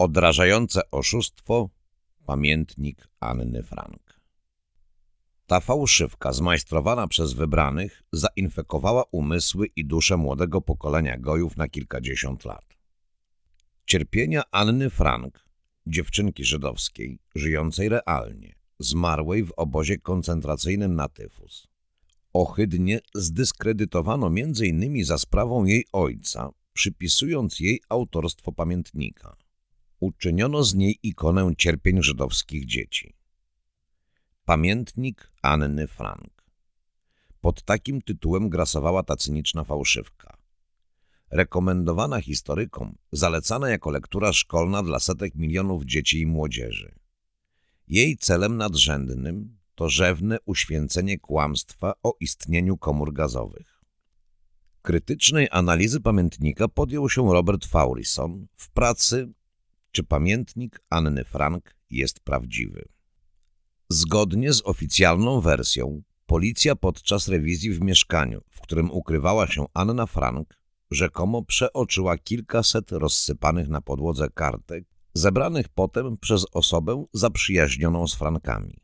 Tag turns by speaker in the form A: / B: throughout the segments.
A: Odrażające oszustwo, pamiętnik Anny Frank. Ta fałszywka, zmajstrowana przez wybranych, zainfekowała umysły i dusze młodego pokolenia gojów na kilkadziesiąt lat. Cierpienia Anny Frank, dziewczynki żydowskiej, żyjącej realnie, zmarłej w obozie koncentracyjnym na tyfus. Ohydnie zdyskredytowano m.in. za sprawą jej ojca, przypisując jej autorstwo pamiętnika. Uczyniono z niej ikonę cierpień żydowskich dzieci. Pamiętnik Anny Frank. Pod takim tytułem grasowała ta cyniczna fałszywka. Rekomendowana historykom, zalecana jako lektura szkolna dla setek milionów dzieci i młodzieży. Jej celem nadrzędnym to rzewne uświęcenie kłamstwa o istnieniu komór gazowych. Krytycznej analizy pamiętnika podjął się Robert Faurison w pracy Czy pamiętnik Anny Frank jest prawdziwy? Zgodnie z oficjalną wersją, policja podczas rewizji w mieszkaniu, w którym ukrywała się Anna Frank, rzekomo przeoczyła kilkaset rozsypanych na podłodze kartek, zebranych potem przez osobę zaprzyjaźnioną z Frankami.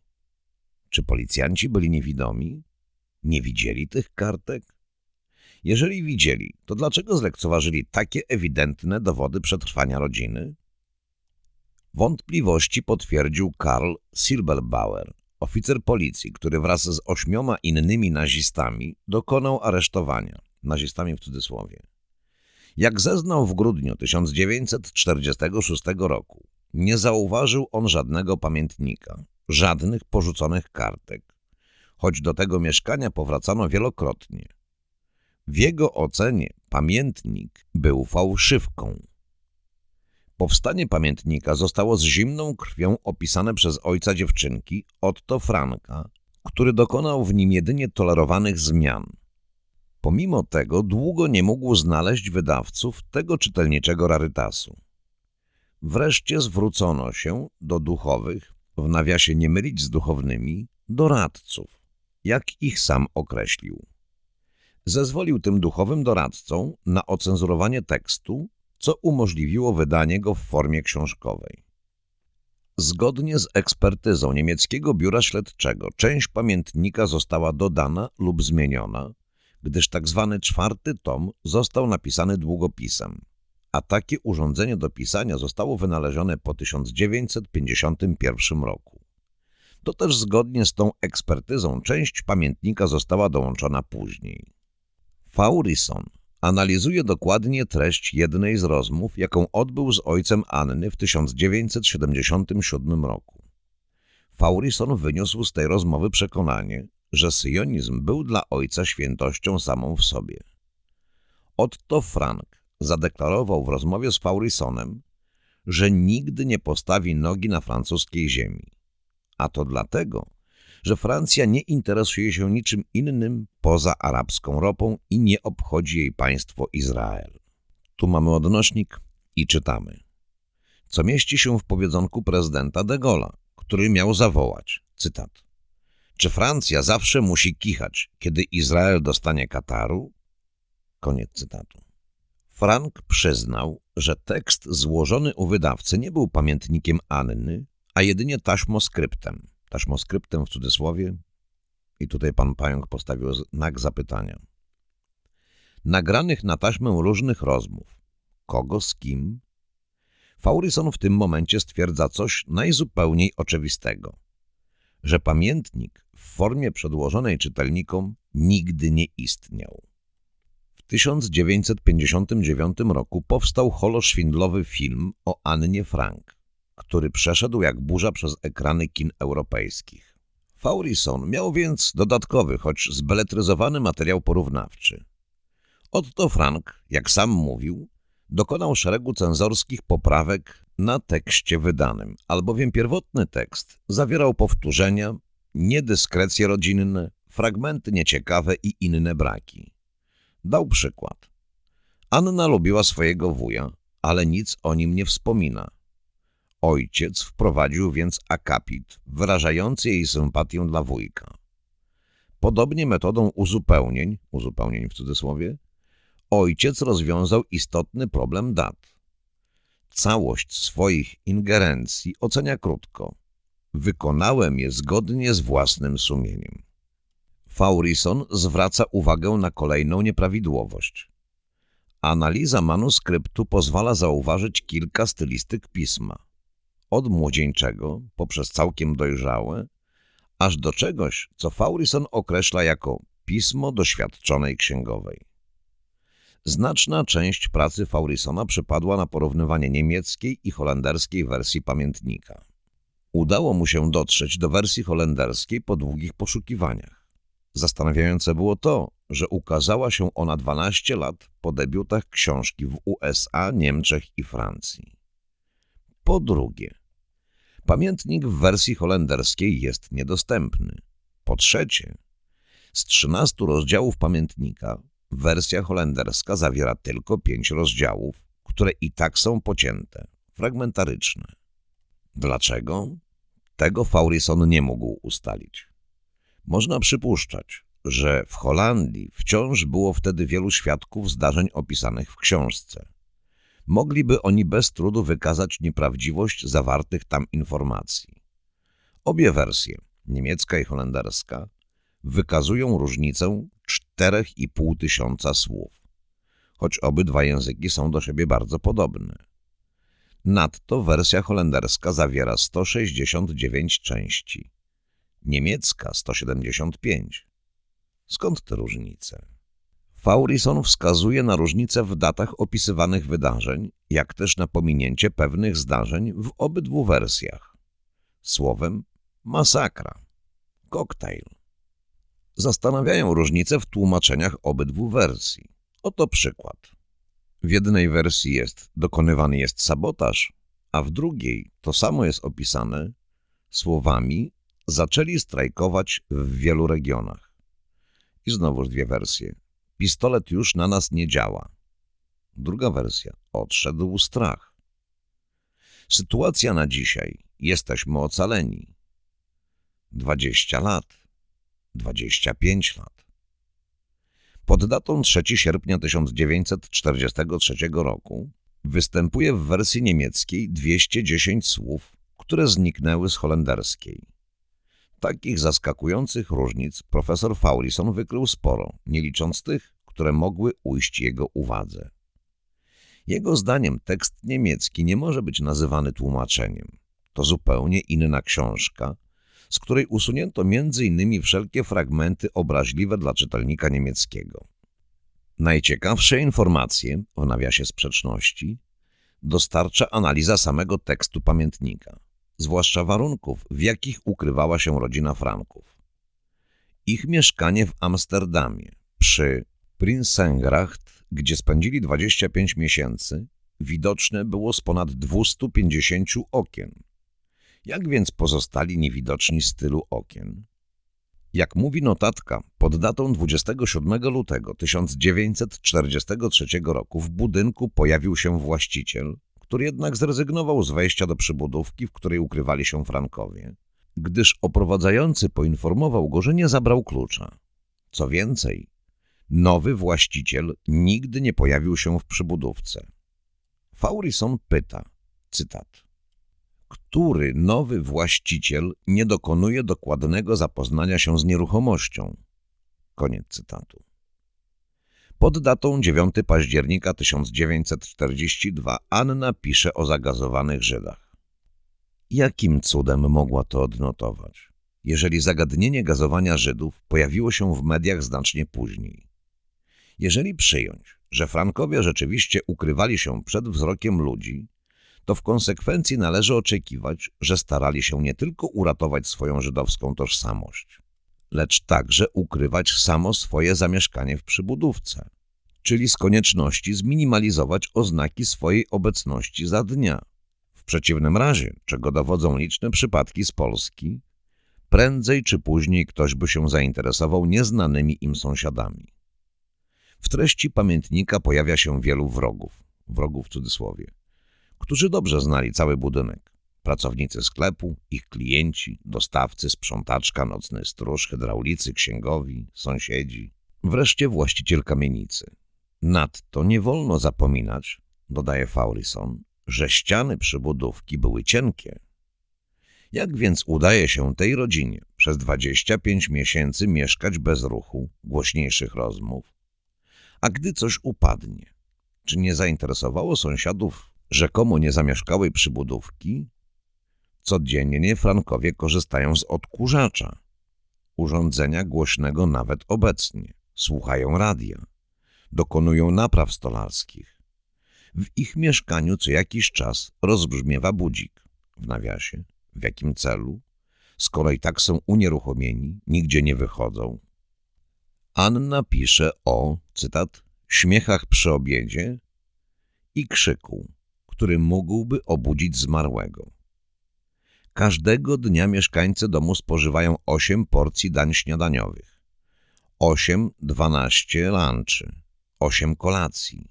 A: Czy policjanci byli niewidomi? Nie widzieli tych kartek? Jeżeli widzieli, to dlaczego zlekceważyli takie ewidentne dowody przetrwania rodziny? Wątpliwości potwierdził Karl Silberbauer, oficer policji, który wraz z ośmioma innymi nazistami dokonał aresztowania, nazistami w cudzysłowie. Jak zeznał w grudniu 1946 roku, nie zauważył on żadnego pamiętnika, żadnych porzuconych kartek, choć do tego mieszkania powracano wielokrotnie. W jego ocenie pamiętnik był fałszywką. Powstanie pamiętnika zostało z zimną krwią opisane przez ojca dziewczynki, Otto Franka, który dokonał w nim jedynie tolerowanych zmian. Pomimo tego długo nie mógł znaleźć wydawców tego czytelniczego rarytasu. Wreszcie zwrócono się do duchowych, w nawiasie nie mylić z duchownymi, doradców, jak ich sam określił. Zezwolił tym duchowym doradcom na ocenzurowanie tekstu, co umożliwiło wydanie go w formie książkowej. Zgodnie z ekspertyzą niemieckiego biura śledczego część pamiętnika została dodana lub zmieniona, gdyż tak zwany czwarty tom został napisany długopisem, a takie urządzenie do pisania zostało wynalezione po 1951 roku. To też zgodnie z tą ekspertyzą część pamiętnika została dołączona później. Faurison analizuje dokładnie treść jednej z rozmów, jaką odbył z ojcem Anny w 1977 roku. Faurison wyniósł z tej rozmowy przekonanie, że syjonizm był dla ojca świętością samą w sobie. Otto Frank zadeklarował w rozmowie z Faurisonem, że nigdy nie postawi nogi na francuskiej ziemi. A to dlatego, że Francja nie interesuje się niczym innym poza arabską ropą i nie obchodzi jej państwo Izrael. Tu mamy odnośnik i czytamy. Co mieści się w powiedzonku prezydenta de Gaulle'a, który miał zawołać, cytat, czy Francja zawsze musi kichać, kiedy Izrael dostanie Kataru? Koniec cytatu. Frank przyznał, że tekst złożony u wydawcy nie był pamiętnikiem Anny, a jedynie taśmoskryptem. Taśmoskryptem w cudzysłowie. I tutaj pan Pająk postawił znak zapytania. Nagranych na taśmę różnych rozmów. Kogo z kim? Faurison w tym momencie stwierdza coś najzupełniej oczywistego. Że pamiętnik w formie przedłożonej czytelnikom nigdy nie istniał. W 1959 roku powstał holoszwindlowy film o Annie Frank, który przeszedł jak burza przez ekrany kin europejskich. Faurison miał więc dodatkowy, choć zbeletryzowany materiał porównawczy. Otto Frank, jak sam mówił, dokonał szeregu cenzorskich poprawek na tekście wydanym, albowiem pierwotny tekst zawierał powtórzenia, niedyskrecje rodzinne, fragmenty nieciekawe i inne braki. Dał przykład. Anna lubiła swojego wuja, ale nic o nim nie wspomina. Ojciec wprowadził więc akapit, wyrażający jej sympatię dla wujka. Podobnie metodą uzupełnień, uzupełnień w cudzysłowie, ojciec rozwiązał istotny problem dat. Całość swoich ingerencji ocenia krótko. Wykonałem je zgodnie z własnym sumieniem. Faurison zwraca uwagę na kolejną nieprawidłowość. Analiza manuskryptu pozwala zauważyć kilka stylistyk pisma. Od młodzieńczego, poprzez całkiem dojrzałe, aż do czegoś, co Faurison określa jako pismo doświadczonej księgowej. Znaczna część pracy Faurisona przypadła na porównywanie niemieckiej i holenderskiej wersji pamiętnika. Udało mu się dotrzeć do wersji holenderskiej po długich poszukiwaniach. Zastanawiające było to, że ukazała się ona 12 lat po debiutach książki w USA, Niemczech i Francji. Po drugie, pamiętnik w wersji holenderskiej jest niedostępny. Po trzecie, z 13 rozdziałów pamiętnika wersja holenderska zawiera tylko 5 rozdziałów, które i tak są pocięte, fragmentaryczne. Dlaczego? Tego Faurison nie mógł ustalić. Można przypuszczać, że w Holandii wciąż było wtedy wielu świadków zdarzeń opisanych w książce. Mogliby oni bez trudu wykazać nieprawdziwość zawartych tam informacji. Obie wersje, niemiecka i holenderska, wykazują różnicę 4,5 tysiąca słów, choć obydwa języki są do siebie bardzo podobne. Nadto wersja holenderska zawiera 169 części, niemiecka 175. Skąd te różnice? Faurison wskazuje na różnice w datach opisywanych wydarzeń, jak też na pominięcie pewnych zdarzeń w obydwu wersjach. Słowem masakra, koktajl. Zastanawiają różnice w tłumaczeniach obydwu wersji. Oto przykład. W jednej wersji jest dokonywany jest sabotaż, a w drugiej to samo jest opisane słowami zaczęli strajkować w wielu regionach. I znowuż dwie wersje. Pistolet już na nas nie działa. Druga wersja. Odszedł strach. Sytuacja na dzisiaj. Jesteśmy ocaleni. 20 lat. 25 lat. Pod datą 3 sierpnia 1943 roku występuje w wersji niemieckiej 210 słów, które zniknęły z holenderskiej. Takich zaskakujących różnic profesor Faulison wykrył sporo, nie licząc tych, które mogły ujść jego uwadze. Jego zdaniem tekst niemiecki nie może być nazywany tłumaczeniem. To zupełnie inna książka, z której usunięto m.in. wszelkie fragmenty obraźliwe dla czytelnika niemieckiego. Najciekawsze informacje, w nawiasie sprzeczności, dostarcza analiza samego tekstu pamiętnika zwłaszcza warunków, w jakich ukrywała się rodzina Franków. Ich mieszkanie w Amsterdamie przy Prinsengracht, gdzie spędzili 25 miesięcy, widoczne było z ponad 250 okien. Jak więc pozostali niewidoczni z tylu okien? Jak mówi notatka, pod datą 27 lutego 1943 roku w budynku pojawił się właściciel, który jednak zrezygnował z wejścia do przybudówki, w której ukrywali się Frankowie, gdyż oprowadzający poinformował go, że nie zabrał klucza. Co więcej, nowy właściciel nigdy nie pojawił się w przybudówce. Faurison pyta, cytat, który nowy właściciel nie dokonuje dokładnego zapoznania się z nieruchomością? Koniec cytatu. Pod datą 9 października 1942 Anna pisze o zagazowanych Żydach. Jakim cudem mogła to odnotować, jeżeli zagadnienie gazowania Żydów pojawiło się w mediach znacznie później? Jeżeli przyjąć, że Frankowie rzeczywiście ukrywali się przed wzrokiem ludzi, to w konsekwencji należy oczekiwać, że starali się nie tylko uratować swoją żydowską tożsamość, lecz także ukrywać samo swoje zamieszkanie w przybudówce, czyli z konieczności zminimalizować oznaki swojej obecności za dnia. W przeciwnym razie, czego dowodzą liczne przypadki z Polski, prędzej czy później ktoś by się zainteresował nieznanymi im sąsiadami. W treści pamiętnika pojawia się wielu wrogów, wrogów w cudzysłowie, którzy dobrze znali cały budynek. Pracownicy sklepu, ich klienci, dostawcy, sprzątaczka, nocny stróż, hydraulicy, księgowi, sąsiedzi, wreszcie właściciel kamienicy. Nadto nie wolno zapominać, dodaje Faurison, że ściany przybudówki były cienkie. Jak więc udaje się tej rodzinie przez 25 miesięcy mieszkać bez ruchu, głośniejszych rozmów? A gdy coś upadnie, czy nie zainteresowało sąsiadów rzekomo niezamieszkałej przybudówki? Codziennie Frankowie korzystają z odkurzacza, urządzenia głośnego nawet obecnie, słuchają radia, dokonują napraw stolarskich. W ich mieszkaniu co jakiś czas rozbrzmiewa budzik w nawiasie w jakim celu, skoro i tak są unieruchomieni, nigdzie nie wychodzą. Anna pisze o, cytat, śmiechach przy obiedzie i krzyku, który mógłby obudzić zmarłego. Każdego dnia mieszkańcy domu spożywają 8 porcji dań śniadaniowych, 8-12 lunchy, 8 kolacji.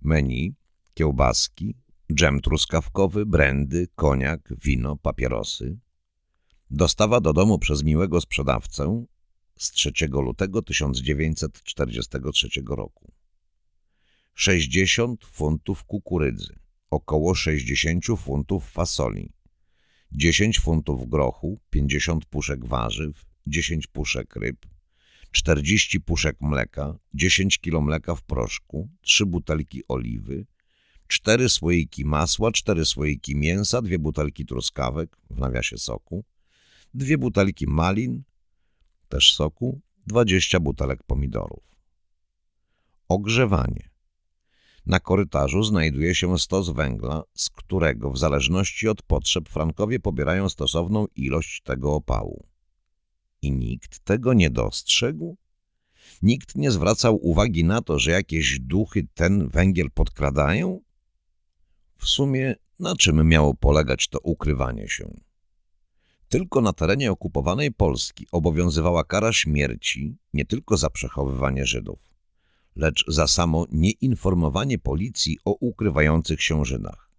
A: Menu, kiełbaski, dżem truskawkowy, brandy, koniak, wino, papierosy. Dostawa do domu przez miłego sprzedawcę z 3 lutego 1943 roku. 60 funtów kukurydzy, około 60 funtów fasoli, 10 funtów grochu, 50 puszek warzyw, 10 puszek ryb, 40 puszek mleka, 10 kg mleka w proszku, 3 butelki oliwy, cztery słoiki masła, cztery słoiki mięsa, dwie butelki truskawek, w nawiasie soku, dwie butelki malin, też soku, dwadzieścia butelek pomidorów. Ogrzewanie. Na korytarzu znajduje się stos węgla, z którego w zależności od potrzeb Frankowie pobierają stosowną ilość tego opału. I nikt tego nie dostrzegł? Nikt nie zwracał uwagi na to, że jakieś duchy ten węgiel podkradają? W sumie na czym miało polegać to ukrywanie się? Tylko na terenie okupowanej Polski obowiązywała kara śmierci nie tylko za przechowywanie Żydów, lecz za samo nieinformowanie policji o ukrywających się Żydach.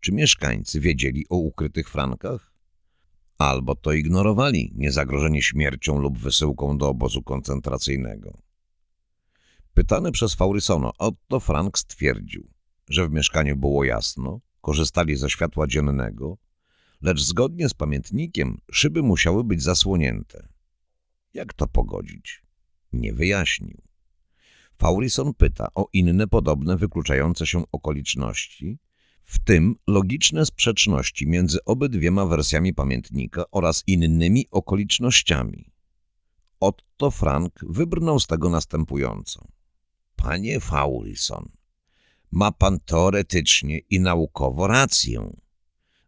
A: Czy mieszkańcy wiedzieli o ukrytych Frankach? Albo to ignorowali, niezagrożeni śmiercią lub wysyłką do obozu koncentracyjnego. Pytany przez Faurysono, Otto Frank stwierdził, że w mieszkaniu było jasno, korzystali ze światła dziennego, lecz zgodnie z pamiętnikiem szyby musiały być zasłonięte. Jak to pogodzić? Nie wyjaśnił. Faurison pyta o inne podobne wykluczające się okoliczności, w tym logiczne sprzeczności między obydwiema wersjami pamiętnika oraz innymi okolicznościami. Otto Frank wybrnął z tego następująco. Panie Faurison, ma pan teoretycznie i naukowo rację.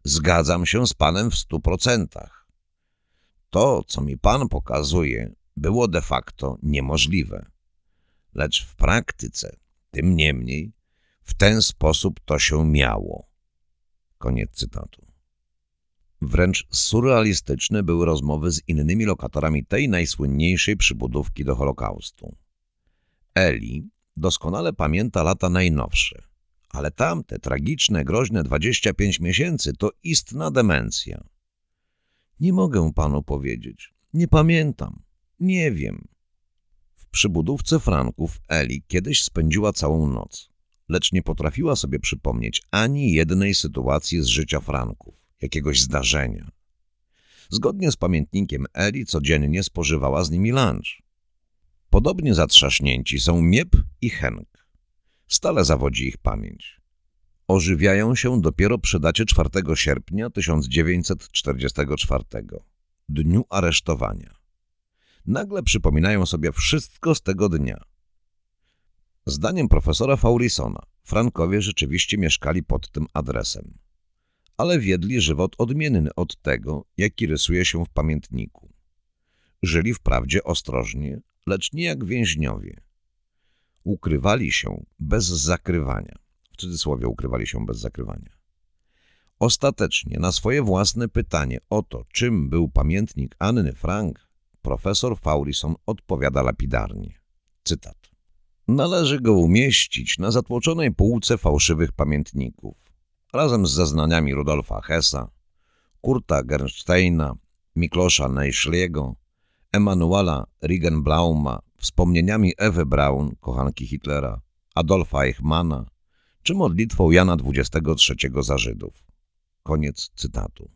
A: Zgadzam się z panem w stu procentach. To, co mi pan pokazuje, było de facto niemożliwe. Lecz w praktyce, tym niemniej, w ten sposób to się miało. Koniec cytatu. Wręcz surrealistyczne były rozmowy z innymi lokatorami tej najsłynniejszej przybudówki do Holokaustu. Eli, doskonale pamięta lata najnowsze, ale tamte tragiczne, groźne 25 miesięcy to istna demencja. Nie mogę panu powiedzieć. Nie pamiętam. Nie wiem. W przybudówce Franków Eli kiedyś spędziła całą noc, lecz nie potrafiła sobie przypomnieć ani jednej sytuacji z życia Franków, jakiegoś zdarzenia. Zgodnie z pamiętnikiem Eli codziennie spożywała z nimi lunch. Podobnie zatrzaśnięci są Miep i Henk. Stale zawodzi ich pamięć. Ożywiają się dopiero przy dacie 4 sierpnia 1944, dniu aresztowania. Nagle przypominają sobie wszystko z tego dnia. Zdaniem profesora Faurisona, Frankowie rzeczywiście mieszkali pod tym adresem, ale wiedli żywot odmienny od tego, jaki rysuje się w pamiętniku. Żyli wprawdzie ostrożnie, lecz nie jak więźniowie. Ukrywali się bez zakrywania. W cudzysłowie ukrywali się bez zakrywania. Ostatecznie na swoje własne pytanie o to, czym był pamiętnik Anny Frank, profesor Faurison odpowiada lapidarnie. Cytat. Należy go umieścić na zatłoczonej półce fałszywych pamiętników, razem z zeznaniami Rudolfa Hessa, Kurta Gernsteina, Miklosza Nejszliego, Emanuela Riegenblauma, wspomnieniami Ewy Braun, kochanki Hitlera, Adolfa Eichmana, czy modlitwą Jana XXIII za Żydów. Koniec cytatu.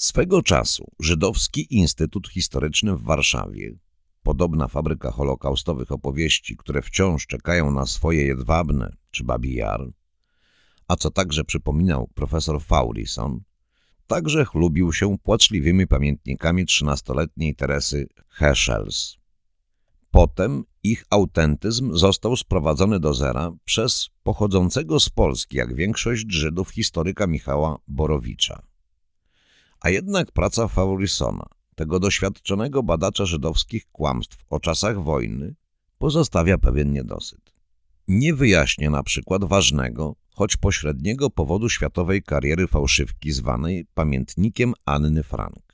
A: Swego czasu Żydowski Instytut Historyczny w Warszawie, podobna fabryka holokaustowych opowieści, które wciąż czekają na swoje jedwabne czy babijar, a co także przypominał profesor Faulison, także chlubił się płaczliwymi pamiętnikami trzynastoletniej Teresy Heschels. Potem ich autentyzm został sprowadzony do zera przez pochodzącego z Polski, jak większość Żydów, historyka Michała Borowicza. A jednak praca Faurisona, tego doświadczonego badacza żydowskich kłamstw o czasach wojny, pozostawia pewien niedosyt. Nie wyjaśnia na przykład ważnego, choć pośredniego powodu światowej kariery fałszywki zwanej pamiętnikiem Anny Frank.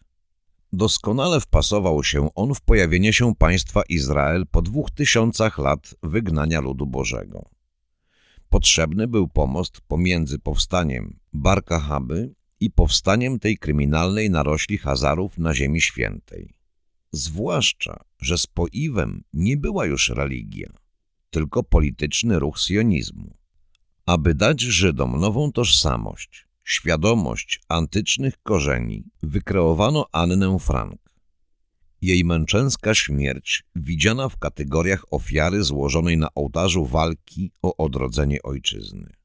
A: Doskonale wpasował się on w pojawienie się państwa Izrael po dwóch tysiącach lat wygnania ludu Bożego. Potrzebny był pomost pomiędzy powstaniem Barkahaby i powstaniem tej kryminalnej narośli Hazarów na Ziemi Świętej. Zwłaszcza, że spoiwem nie była już religia, tylko polityczny ruch sionizmu. Aby dać Żydom nową tożsamość, świadomość antycznych korzeni, wykreowano Annę Frank. Jej męczeńska śmierć, widziana w kategoriach ofiary złożonej na ołtarzu walki o odrodzenie ojczyzny.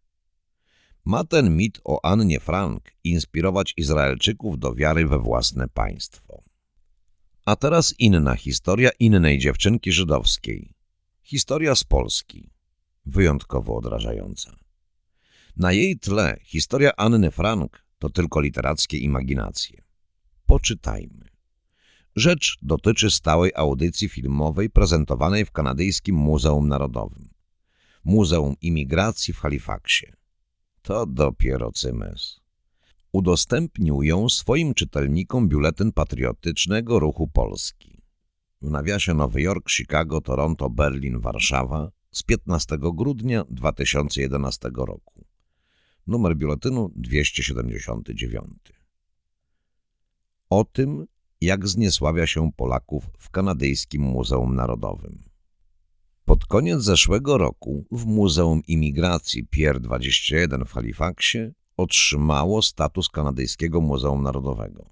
A: Ma ten mit o Annie Frank inspirować Izraelczyków do wiary we własne państwo. A teraz inna historia innej dziewczynki żydowskiej. Historia z Polski. Wyjątkowo odrażająca. Na jej tle historia Anny Frank to tylko literackie imaginacje. Poczytajmy. Rzecz dotyczy stałej audycji filmowej prezentowanej w kanadyjskim Muzeum Narodowym. Muzeum Imigracji w Halifaxie. To dopiero cymes. Udostępnił ją swoim czytelnikom biuletyn patriotycznego ruchu Polski. W nawiasie Nowy Jork, Chicago, Toronto, Berlin, Warszawa z 15 grudnia 2011 roku numer biuletynu 279. O tym, jak zniesławia się Polaków w kanadyjskim Muzeum Narodowym. Pod koniec zeszłego roku w Muzeum Imigracji Pier 21 w Halifaxie otrzymało status kanadyjskiego Muzeum Narodowego.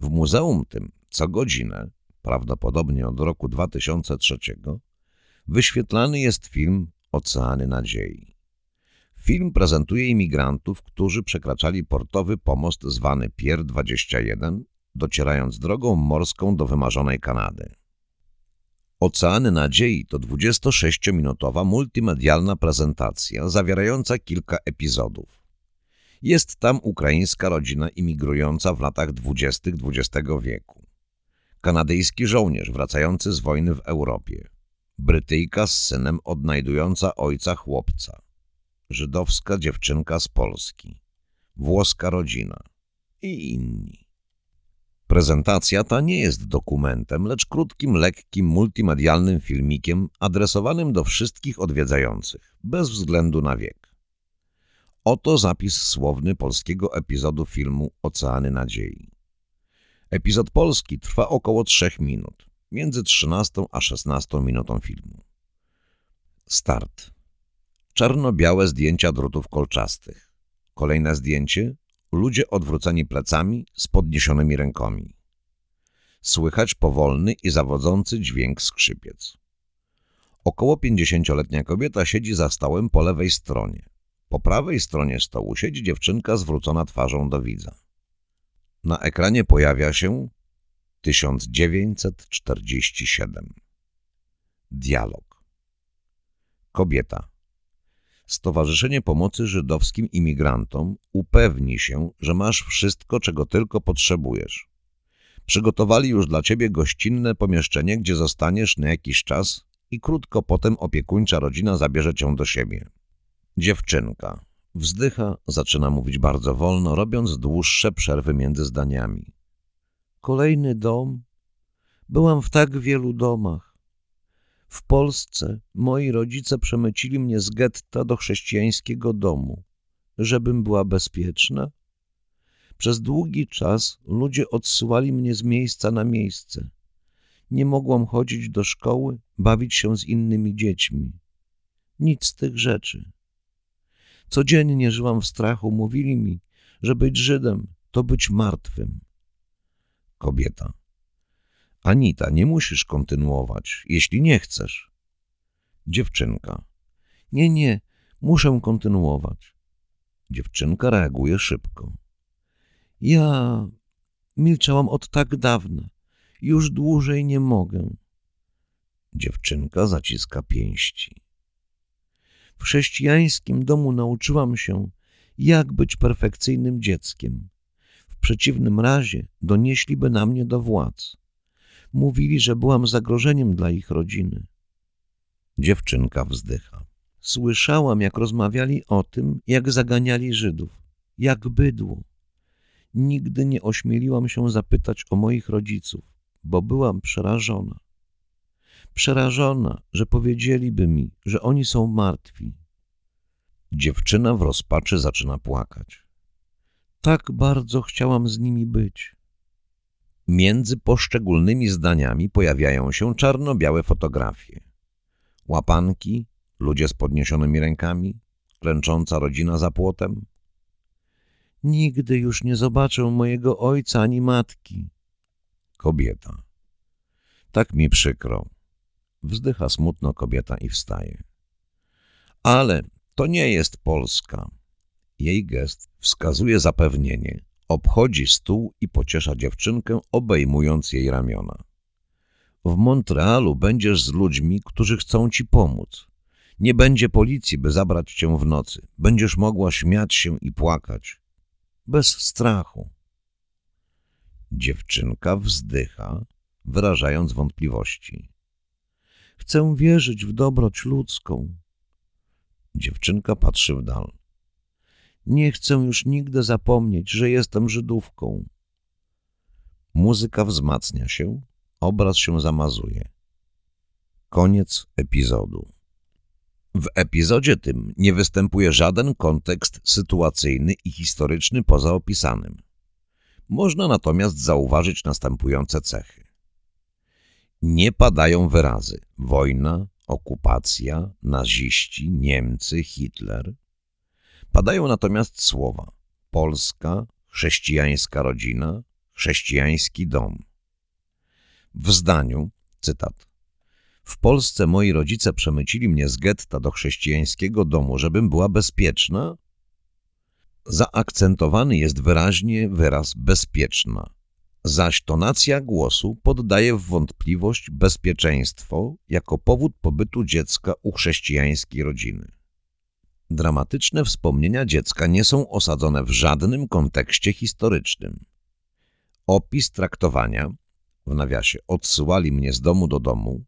A: W muzeum tym co godzinę, prawdopodobnie od roku 2003, wyświetlany jest film Oceany Nadziei. Film prezentuje imigrantów, którzy przekraczali portowy pomost zwany Pier 21, docierając drogą morską do wymarzonej Kanady. Oceany Nadziei to 26-minutowa multimedialna prezentacja zawierająca kilka epizodów. Jest tam ukraińska rodzina imigrująca w latach 20. XX wieku. Kanadyjski żołnierz wracający z wojny w Europie. Brytyjka z synem odnajdująca ojca chłopca żydowska dziewczynka z Polski, włoska rodzina i inni. Prezentacja ta nie jest dokumentem, lecz krótkim, lekkim, multimedialnym filmikiem adresowanym do wszystkich odwiedzających, bez względu na wiek. Oto zapis słowny polskiego epizodu filmu Oceany Nadziei. Epizod polski trwa około 3 minut, między 13 a 16 minutą filmu. Start. Czarno-białe zdjęcia drutów kolczastych. Kolejne zdjęcie. Ludzie odwróceni plecami z podniesionymi rękami. Słychać powolny i zawodzący dźwięk skrzypiec. Około pięćdziesięcioletnia kobieta siedzi za stołem po lewej stronie. Po prawej stronie stołu siedzi dziewczynka zwrócona twarzą do widza. Na ekranie pojawia się 1947. Dialog. Kobieta. Stowarzyszenie Pomocy Żydowskim Imigrantom upewni się, że masz wszystko, czego tylko potrzebujesz. Przygotowali już dla ciebie gościnne pomieszczenie, gdzie zostaniesz na jakiś czas i krótko potem opiekuńcza rodzina zabierze cię do siebie. Dziewczynka. Wzdycha, zaczyna mówić bardzo wolno, robiąc dłuższe przerwy między zdaniami. Kolejny dom? Byłam w tak wielu domach. W Polsce moi rodzice przemycili mnie z getta do chrześcijańskiego domu, żebym była bezpieczna. Przez długi czas ludzie odsyłali mnie z miejsca na miejsce. Nie mogłam chodzić do szkoły, bawić się z innymi dziećmi. Nic z tych rzeczy. Codziennie żyłam w strachu. Mówili mi, że być Żydem to być martwym. Kobieta. Anita, nie musisz kontynuować, jeśli nie chcesz. Dziewczynka. Nie, nie, muszę kontynuować. Dziewczynka reaguje szybko. Ja milczałam od tak dawna. Już dłużej nie mogę. Dziewczynka zaciska pięści. W chrześcijańskim domu nauczyłam się, jak być perfekcyjnym dzieckiem. W przeciwnym razie donieśliby na mnie do władz. Mówili, że byłam zagrożeniem dla ich rodziny. Dziewczynka wzdycha. Słyszałam, jak rozmawiali o tym, jak zaganiali Żydów, jak bydło. Nigdy nie ośmieliłam się zapytać o moich rodziców, bo byłam przerażona. Przerażona, że powiedzieliby mi, że oni są martwi. Dziewczyna w rozpaczy zaczyna płakać. Tak bardzo chciałam z nimi być. Między poszczególnymi zdaniami pojawiają się czarno-białe fotografie. Łapanki, ludzie z podniesionymi rękami, klęcząca rodzina za płotem. Nigdy już nie zobaczę mojego ojca ani matki. Kobieta. Tak mi przykro. Wzdycha smutno kobieta i wstaje. Ale to nie jest Polska. Jej gest wskazuje zapewnienie. Obchodzi stół i pociesza dziewczynkę, obejmując jej ramiona. W Montrealu będziesz z ludźmi, którzy chcą ci pomóc. Nie będzie policji, by zabrać cię w nocy. Będziesz mogła śmiać się i płakać. Bez strachu. Dziewczynka wzdycha, wyrażając wątpliwości. Chcę wierzyć w dobroć ludzką. Dziewczynka patrzy w dal. Nie chcę już nigdy zapomnieć, że jestem Żydówką. Muzyka wzmacnia się, obraz się zamazuje. Koniec epizodu. W epizodzie tym nie występuje żaden kontekst sytuacyjny i historyczny poza opisanym. Można natomiast zauważyć następujące cechy. Nie padają wyrazy wojna, okupacja, naziści, Niemcy, Hitler. Padają natomiast słowa Polska, chrześcijańska rodzina, chrześcijański dom. W zdaniu, cytat, w Polsce moi rodzice przemycili mnie z getta do chrześcijańskiego domu, żebym była bezpieczna. Zaakcentowany jest wyraźnie wyraz bezpieczna, zaś tonacja głosu poddaje w wątpliwość bezpieczeństwo jako powód pobytu dziecka u chrześcijańskiej rodziny. Dramatyczne wspomnienia dziecka nie są osadzone w żadnym kontekście historycznym. Opis traktowania, w nawiasie odsyłali mnie z domu do domu,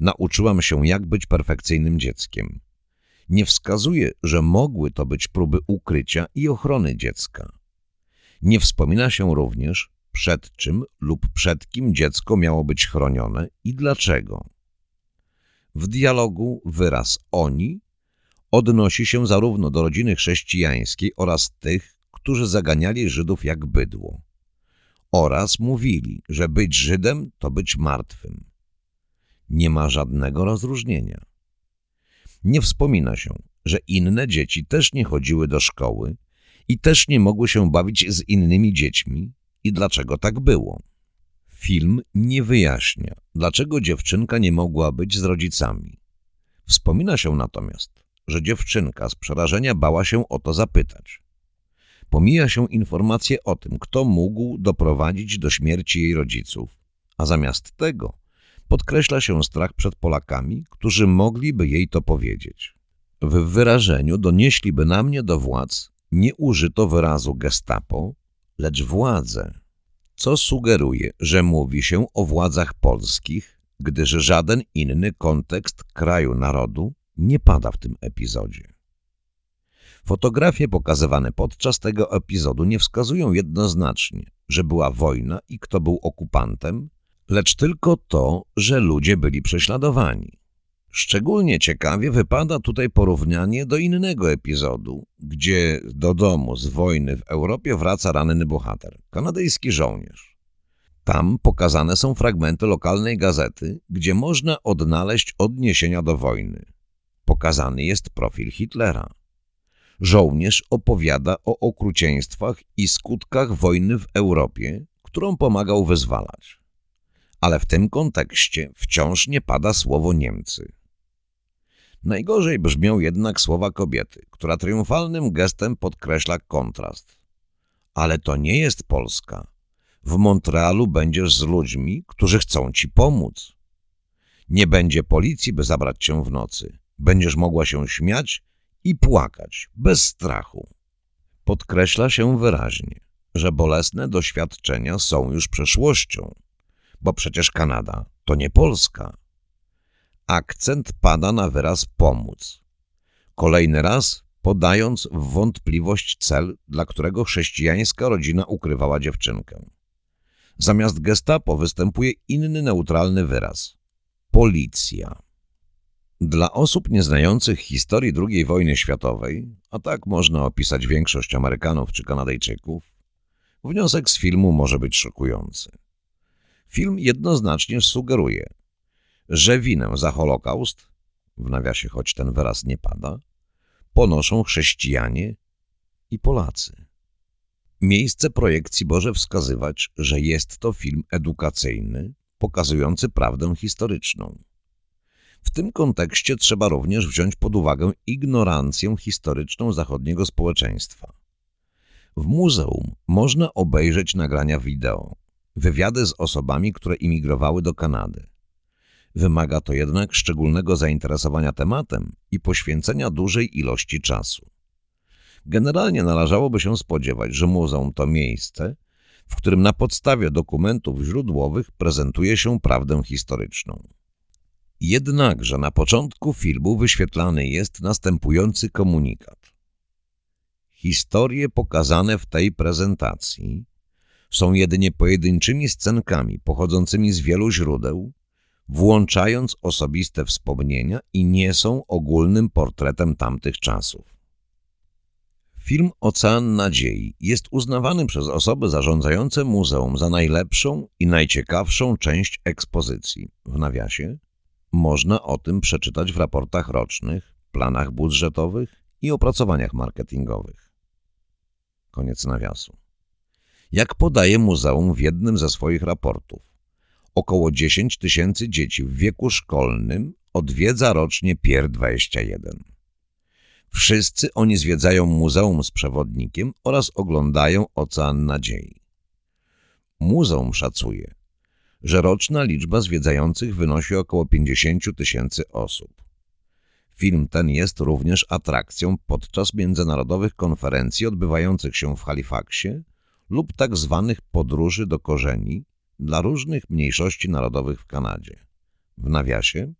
A: nauczyłam się jak być perfekcyjnym dzieckiem. Nie wskazuje, że mogły to być próby ukrycia i ochrony dziecka. Nie wspomina się również, przed czym lub przed kim dziecko miało być chronione i dlaczego. W dialogu wyraz oni odnosi się zarówno do rodziny chrześcijańskiej oraz tych, którzy zaganiali Żydów jak bydło. Oraz mówili, że być Żydem to być martwym. Nie ma żadnego rozróżnienia. Nie wspomina się, że inne dzieci też nie chodziły do szkoły i też nie mogły się bawić z innymi dziećmi i dlaczego tak było. Film nie wyjaśnia, dlaczego dziewczynka nie mogła być z rodzicami. Wspomina się natomiast, że dziewczynka z przerażenia bała się o to zapytać. Pomija się informacje o tym, kto mógł doprowadzić do śmierci jej rodziców, a zamiast tego podkreśla się strach przed Polakami, którzy mogliby jej to powiedzieć. W wyrażeniu donieśliby na mnie do władz nie użyto wyrazu gestapo, lecz władze, co sugeruje, że mówi się o władzach polskich, gdyż żaden inny kontekst kraju narodu nie pada w tym epizodzie. Fotografie pokazywane podczas tego epizodu nie wskazują jednoznacznie, że była wojna i kto był okupantem, lecz tylko to, że ludzie byli prześladowani. Szczególnie ciekawie wypada tutaj porównanie do innego epizodu, gdzie do domu z wojny w Europie wraca ranny bohater, kanadyjski żołnierz. Tam pokazane są fragmenty lokalnej gazety, gdzie można odnaleźć odniesienia do wojny. Pokazany jest profil Hitlera. Żołnierz opowiada o okrucieństwach i skutkach wojny w Europie, którą pomagał wyzwalać. Ale w tym kontekście wciąż nie pada słowo Niemcy. Najgorzej brzmią jednak słowa kobiety, która triumfalnym gestem podkreśla kontrast. Ale to nie jest Polska. W Montrealu będziesz z ludźmi, którzy chcą ci pomóc. Nie będzie policji, by zabrać cię w nocy. Będziesz mogła się śmiać i płakać, bez strachu. Podkreśla się wyraźnie, że bolesne doświadczenia są już przeszłością, bo przecież Kanada to nie Polska. Akcent pada na wyraz pomóc. Kolejny raz podając w wątpliwość cel, dla którego chrześcijańska rodzina ukrywała dziewczynkę. Zamiast gestapo występuje inny neutralny wyraz – policja. Dla osób nieznających historii II wojny światowej, a tak można opisać większość Amerykanów czy Kanadyjczyków, wniosek z filmu może być szokujący. Film jednoznacznie sugeruje, że winę za Holokaust, w nawiasie choć ten wyraz nie pada, ponoszą chrześcijanie i Polacy. Miejsce projekcji może wskazywać, że jest to film edukacyjny, pokazujący prawdę historyczną. W tym kontekście trzeba również wziąć pod uwagę ignorancję historyczną zachodniego społeczeństwa. W muzeum można obejrzeć nagrania wideo, wywiady z osobami, które imigrowały do Kanady. Wymaga to jednak szczególnego zainteresowania tematem i poświęcenia dużej ilości czasu. Generalnie należałoby się spodziewać, że muzeum to miejsce, w którym na podstawie dokumentów źródłowych prezentuje się prawdę historyczną. Jednakże na początku filmu wyświetlany jest następujący komunikat. Historie pokazane w tej prezentacji są jedynie pojedynczymi scenkami pochodzącymi z wielu źródeł, włączając osobiste wspomnienia i nie są ogólnym portretem tamtych czasów. Film Ocean Nadziei jest uznawany przez osoby zarządzające muzeum za najlepszą i najciekawszą część ekspozycji, w nawiasie, można o tym przeczytać w raportach rocznych, planach budżetowych i opracowaniach marketingowych. Koniec nawiasu. Jak podaje muzeum w jednym ze swoich raportów, około 10 tysięcy dzieci w wieku szkolnym odwiedza rocznie Pier 21. Wszyscy oni zwiedzają muzeum z przewodnikiem oraz oglądają Ocean Nadziei. Muzeum szacuje, że roczna liczba zwiedzających wynosi około 50 tysięcy osób. Film ten jest również atrakcją podczas międzynarodowych konferencji odbywających się w Halifaxie lub tak zwanych podróży do korzeni dla różnych mniejszości narodowych w Kanadzie. W nawiasie,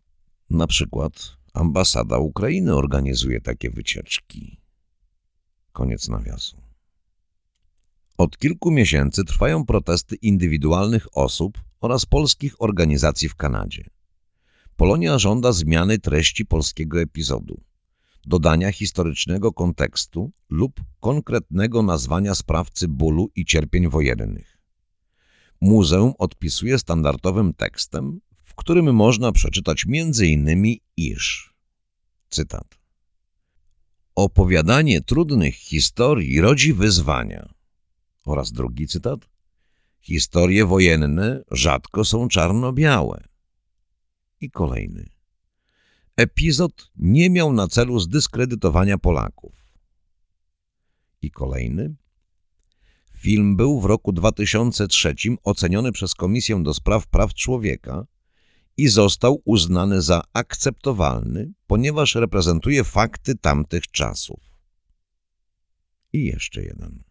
A: na przykład ambasada Ukrainy organizuje takie wycieczki. Koniec nawiasu. Od kilku miesięcy trwają protesty indywidualnych osób oraz polskich organizacji w Kanadzie. Polonia żąda zmiany treści polskiego epizodu, dodania historycznego kontekstu lub konkretnego nazwania sprawcy bólu i cierpień wojennych. Muzeum odpisuje standardowym tekstem, w którym można przeczytać m.in. iż, cytat, Opowiadanie trudnych historii rodzi wyzwania. Oraz drugi cytat, Historie wojenne rzadko są czarno-białe. I kolejny. Epizod nie miał na celu zdyskredytowania Polaków. I kolejny. Film był w roku 2003 oceniony przez Komisję do Spraw Praw Człowieka i został uznany za akceptowalny, ponieważ reprezentuje fakty tamtych czasów. I jeszcze jeden.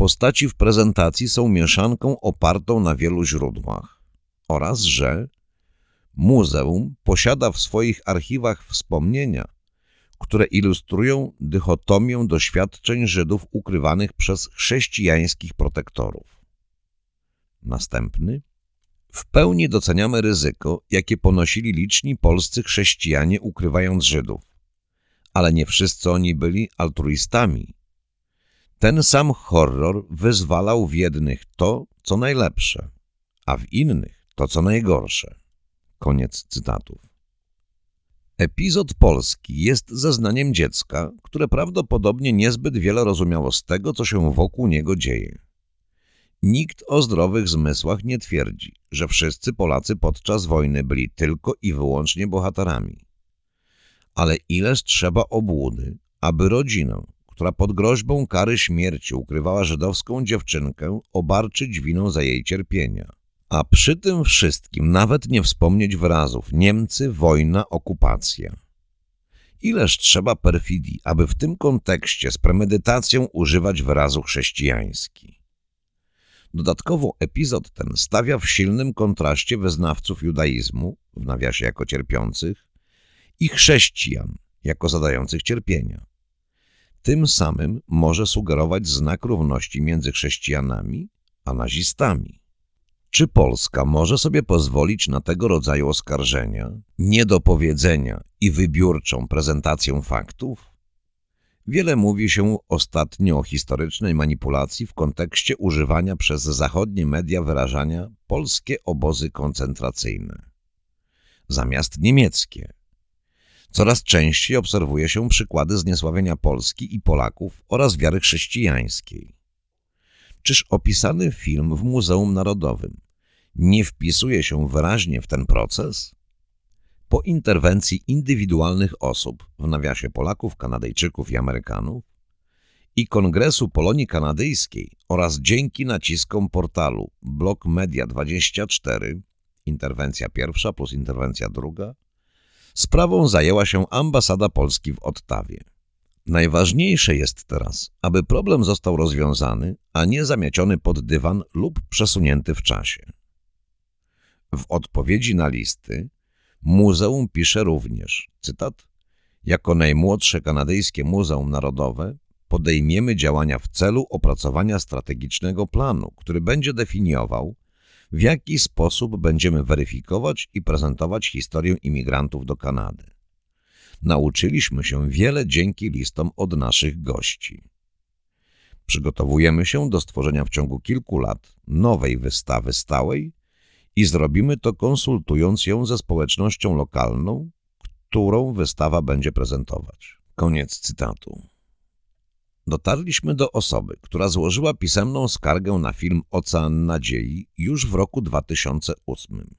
A: Postaci w prezentacji są mieszanką opartą na wielu źródłach oraz, że muzeum posiada w swoich archiwach wspomnienia, które ilustrują dychotomię doświadczeń Żydów ukrywanych przez chrześcijańskich protektorów. Następny. W pełni doceniamy ryzyko, jakie ponosili liczni polscy chrześcijanie ukrywając Żydów, ale nie wszyscy oni byli altruistami ten sam horror wyzwalał w jednych to, co najlepsze, a w innych to, co najgorsze. Koniec cytatów. Epizod polski jest zeznaniem dziecka, które prawdopodobnie niezbyt wiele rozumiało z tego, co się wokół niego dzieje. Nikt o zdrowych zmysłach nie twierdzi, że wszyscy Polacy podczas wojny byli tylko i wyłącznie bohaterami. Ale ileż trzeba obłudy, aby rodzinę, która pod groźbą kary śmierci ukrywała żydowską dziewczynkę, obarczyć winą za jej cierpienia. A przy tym wszystkim nawet nie wspomnieć wyrazów Niemcy, wojna, okupacja. Ileż trzeba perfidii, aby w tym kontekście z premedytacją używać wyrazu chrześcijański. Dodatkowo epizod ten stawia w silnym kontraście wyznawców judaizmu, w nawiasie jako cierpiących, i chrześcijan, jako zadających cierpienia. Tym samym może sugerować znak równości między chrześcijanami a nazistami. Czy Polska może sobie pozwolić na tego rodzaju oskarżenia, niedopowiedzenia i wybiórczą prezentację faktów? Wiele mówi się ostatnio o historycznej manipulacji w kontekście używania przez zachodnie media wyrażania polskie obozy koncentracyjne zamiast niemieckie. Coraz częściej obserwuje się przykłady zniesławienia Polski i Polaków oraz wiary chrześcijańskiej. Czyż opisany film w Muzeum Narodowym nie wpisuje się wyraźnie w ten proces? Po interwencji indywidualnych osób, w nawiasie Polaków, Kanadyjczyków i Amerykanów, i Kongresu Polonii Kanadyjskiej oraz dzięki naciskom portalu Blog Media 24, interwencja pierwsza plus interwencja druga, sprawą zajęła się ambasada Polski w Ottawie. Najważniejsze jest teraz, aby problem został rozwiązany, a nie zamieciony pod dywan lub przesunięty w czasie. W odpowiedzi na listy muzeum pisze również, cytat, jako najmłodsze kanadyjskie Muzeum Narodowe podejmiemy działania w celu opracowania strategicznego planu, który będzie definiował, w jaki sposób będziemy weryfikować i prezentować historię imigrantów do Kanady. Nauczyliśmy się wiele dzięki listom od naszych gości. Przygotowujemy się do stworzenia w ciągu kilku lat nowej wystawy stałej i zrobimy to konsultując ją ze społecznością lokalną, którą wystawa będzie prezentować. Koniec cytatu. Dotarliśmy do osoby, która złożyła pisemną skargę na film Ocean Nadziei już w roku 2008.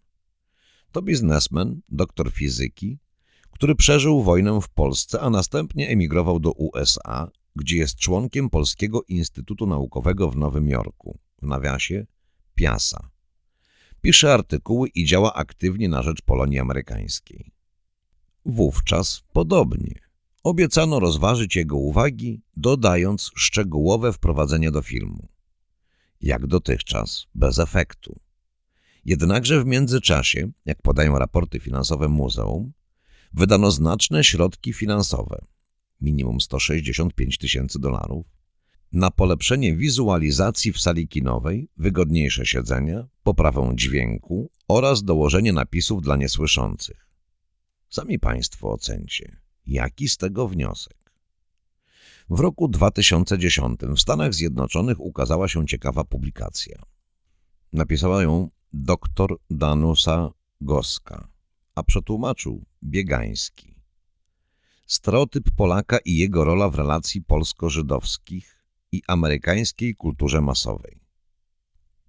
A: To biznesmen, doktor fizyki, który przeżył wojnę w Polsce, a następnie emigrował do USA, gdzie jest członkiem Polskiego Instytutu Naukowego w Nowym Jorku, w nawiasie PIASA. Pisze artykuły i działa aktywnie na rzecz Polonii Amerykańskiej. Wówczas podobnie – Obiecano rozważyć jego uwagi, dodając szczegółowe wprowadzenie do filmu. Jak dotychczas, bez efektu. Jednakże w międzyczasie, jak podają raporty finansowe muzeum, wydano znaczne środki finansowe, minimum 165 tysięcy dolarów, na polepszenie wizualizacji w sali kinowej, wygodniejsze siedzenia, poprawę dźwięku oraz dołożenie napisów dla niesłyszących. Sami Państwo ocencie. Jaki z tego wniosek? W roku 2010 w Stanach Zjednoczonych ukazała się ciekawa publikacja. Napisała ją dr Danusa Goska, a przetłumaczył Biegański. Stereotyp Polaka i jego rola w relacji polsko-żydowskich i amerykańskiej kulturze masowej.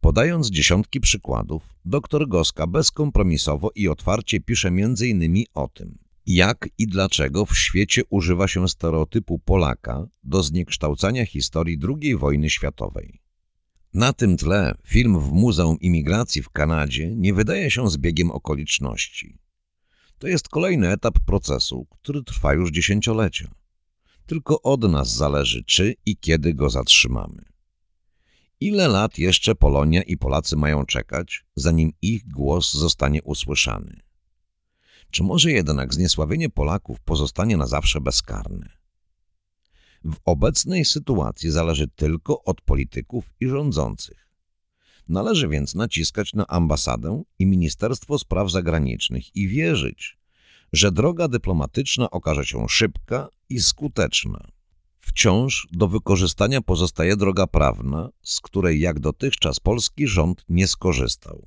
A: Podając dziesiątki przykładów, dr Goska bezkompromisowo i otwarcie pisze m.in. o tym, jak i dlaczego w świecie używa się stereotypu Polaka do zniekształcania historii II wojny światowej. Na tym tle film w Muzeum Imigracji w Kanadzie nie wydaje się zbiegiem okoliczności. To jest kolejny etap procesu, który trwa już dziesięciolecia. Tylko od nas zależy, czy i kiedy go zatrzymamy. Ile lat jeszcze Polonia i Polacy mają czekać, zanim ich głos zostanie usłyszany? Czy może jednak zniesławienie Polaków pozostanie na zawsze bezkarne? W obecnej sytuacji zależy tylko od polityków i rządzących. Należy więc naciskać na ambasadę i Ministerstwo Spraw Zagranicznych i wierzyć, że droga dyplomatyczna okaże się szybka i skuteczna. Wciąż do wykorzystania pozostaje droga prawna, z której jak dotychczas polski rząd nie skorzystał.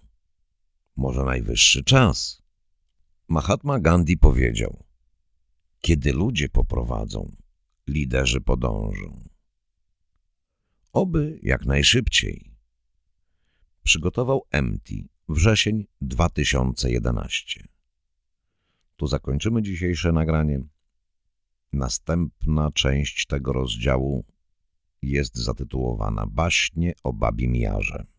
A: Może najwyższy czas – Mahatma Gandhi powiedział Kiedy ludzie poprowadzą, liderzy podążą. Oby jak najszybciej. Przygotował Empty wrzesień 2011. Tu zakończymy dzisiejsze nagranie. Następna część tego rozdziału jest zatytułowana Baśnie o Babim Jarze.